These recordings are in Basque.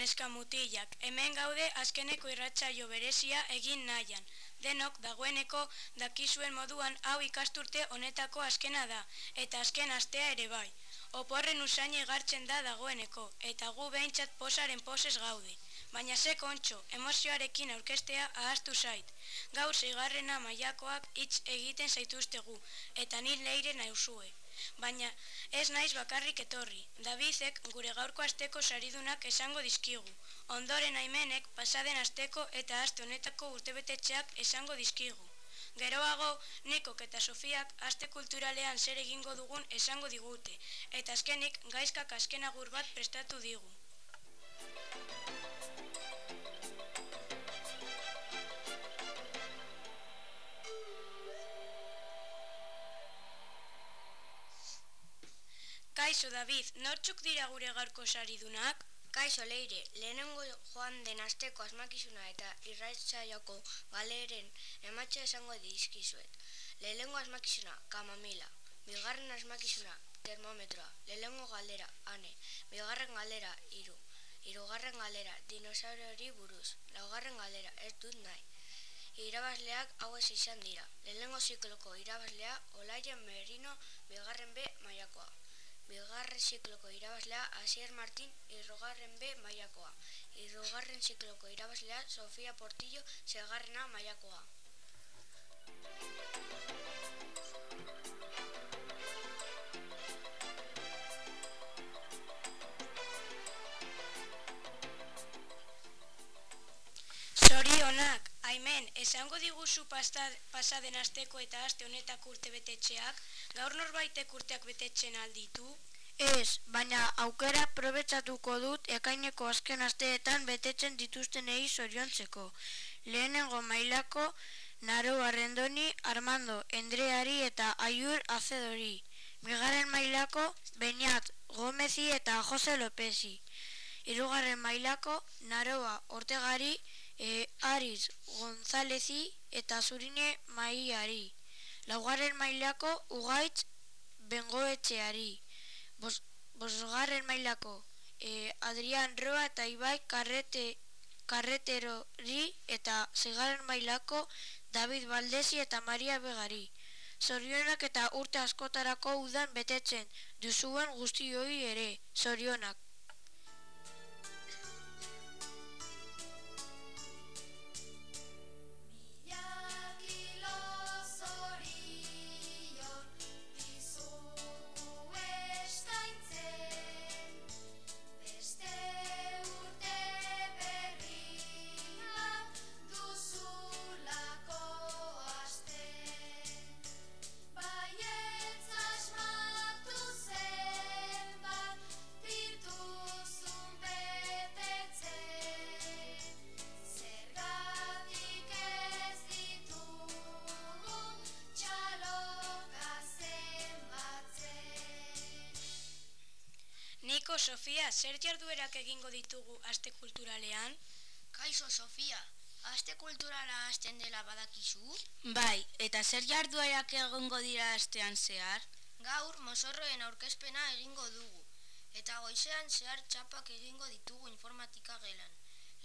neska mutilak, hemen gaude azkeneko irratsaio berezia egin nahian. Denok dagoeneko dakizuen moduan hau ikasturte honetako azkena da, eta azken astea ere bai. Oporren usain egartzen da dagoeneko, eta gu behintzat posaren poses gaude. Baina ze kontxo, emozioarekin aurkestea ahaztu zait. Gaur zeigarrena mailakoak hitz egiten zaituztegu, eta nire leire nauzue baina ez naiz bakarrik etorri. Davidek gure gaurko asteko saridunak esango dizkigu. Ondoren aimenek pasaden asteko eta aste honetako urtebetetxeak esango dizkigu. Geroago, Nikok eta Sofiak aste kulturalean zer egingo dugun esango digute, eta azkenik gaizkak azkenagur bat prestatu digu. Kaixo David, nortzuk dira gure garko saridunak? Kaixo leire, lehenengo joan den asteko asmakizuna eta irraitzaiako galeren ematxe esango dizkizuet. Lehenengo asmakizuna, kamamila. Bigarren asmakizuna, termometroa. Lehenengo galdera, ane. Bigarren galdera, iru. Irugarren galdera, dinosauriori buruz. Laugarren galdera, ez dut nahi. Irabazleak hauez izan dira. Lehenengo zikloko irabazlea, olaien merino, bigarren be, maiakoa. Zikloko irabazlea Asier Martin irrogarren B mailakoa. Irrogarren zikloko irabazlea Sofia Portillo segarrena mailakoa. Zorionak, aimen, esango diguzu pasaden asteko eta aste honetako urte betetxeak, gaur norbaitek urteak betetzen alditu? Ez, baina aukera probetsatuko dut ekaineko azken asteetan betetzen dituzten egi zoriontzeko. Lehenengo mailako Naro Arrendoni, Armando, Endreari eta Aiur Azedori. Migaren mailako Beniat, Gomezi eta Jose Lopezi. Irugarren mailako Naroa Ortegari, e, Ariz Gonzalezi eta Zurine Maiari. Laugarren mailako Ugaitz Bengoetxeari bosgarren mailako e, Adrian Roa eta Ibai karrete, karreterori eta zigarren mailako David Valdesi eta Maria Begari. Zorionak eta urte askotarako udan betetzen duzuen guztioi ere, zorionak. Sofia, zer jarduerak egingo ditugu aste kulturalean? Kaixo, Sofia, aste kulturala hasten dela badakizu? Bai, eta zer jarduerak egingo dira astean zehar? Gaur, mozorroen aurkezpena egingo dugu, eta goizean zehar txapak egingo ditugu informatika gelan.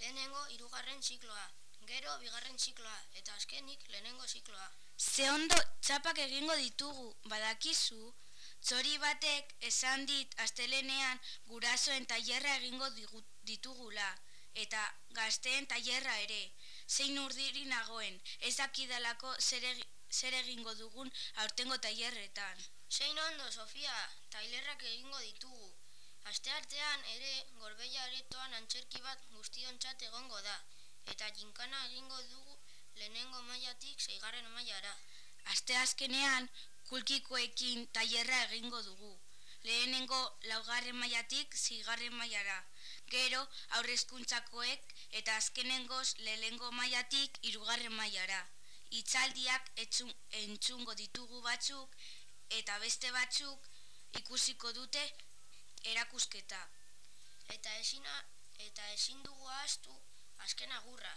Lehenengo, irugarren zikloa, gero, bigarren zikloa, eta azkenik, lehenengo zikloa. Ze ondo txapak egingo ditugu, badakizu? Zori batek esan dit astelenean gurasoen tailerra egingo ditugula eta gazteen tailerra ere. Zein urdiri nagoen, ez dakidalako zer egingo dugun aurtengo tailerretan. Zein ondo, Sofia, tailerrak egingo ditugu. Aste artean ere gorbeia aretoan antzerki bat guztiontzat egongo da. Eta jinkana egingo dugu lehenengo mailatik zeigarren mailara. Aste azkenean kulkikoekin tailerra egingo dugu. Lehenengo laugarren mailatik zigarren mailara. Gero aurrezkuntzakoek eta azkenengoz lehenengo mailatik irugarren mailara. Itzaldiak etzun, entzungo ditugu batzuk eta beste batzuk ikusiko dute erakusketa. Eta ezina eta ezin dugu astu azken agurra.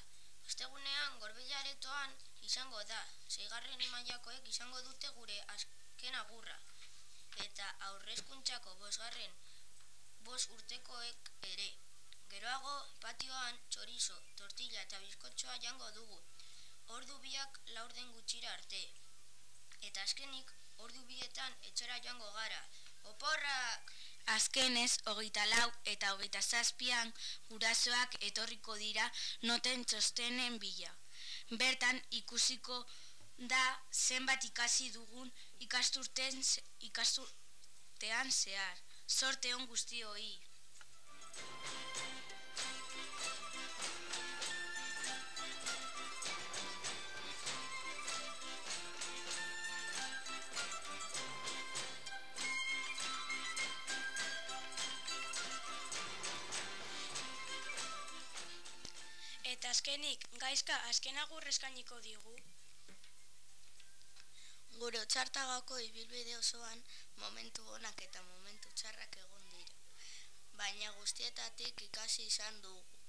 Ostegunean gorbilaretoan izango da. Seigarren mailakoek izango dute gure azken agurra. Eta aurrezkuntzako bosgarren bos urtekoek ere. Geroago patioan txorizo, tortilla eta bizkotxoa jango dugu. Ordu biak laurden gutxira arte. Eta azkenik, ordu bietan etxera joango gara. Oporrak! Azkenez, hogeita lau eta hogeita zazpian gurasoak etorriko dira noten txostenen bila. Bertan ikusiko da zenbat ikasi dugun ikasturten ikasturtean zehar. Sorte on guztioi. Eta azkenik, gaizka azken agur eskainiko digu. Gure txartagako ibilbide osoan momentu onak eta momentu txarrak egon dira. Baina guztietatik ikasi izan dugu.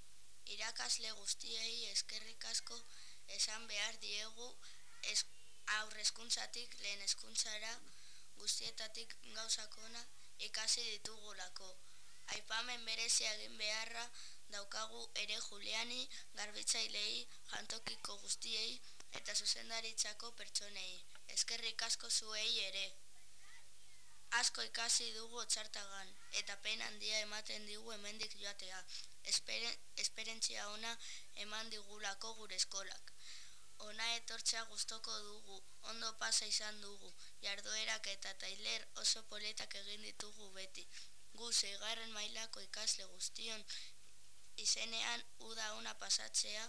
Irakasle guztiei eskerrik asko esan behar diegu es, aurrezkuntzatik lehen hezkuntzara guztietatik gauzakona ikasi ditugulako. Aipamen berezia egin beharra daukagu ere Juliani garbitzailei jantokiko guztiei eta zuzendaritzako pertsonei. Eskerrik asko zuei ere. Asko ikasi dugu txartagan eta pena handia ematen digu hemendik joatea. Esperen, esperientzia ona eman digulako gure eskolak. Ona etortzea gustoko dugu, ondo pasa izan dugu, jarduerak eta tailer oso poletak egin ditugu beti. Gu zeigarren mailako ikasle guztion izenean uda ona pasatzea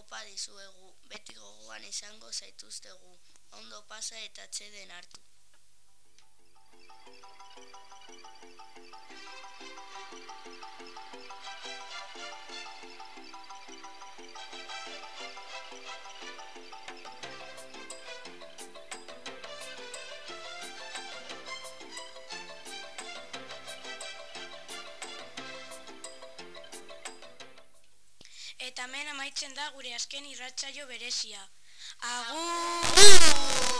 opa dizuegu, beti gogoan izango zaituztegu, ondo pasa eta atxeden hartu. Hemen amaitzen da gure azken irratsaio berezia. Agur!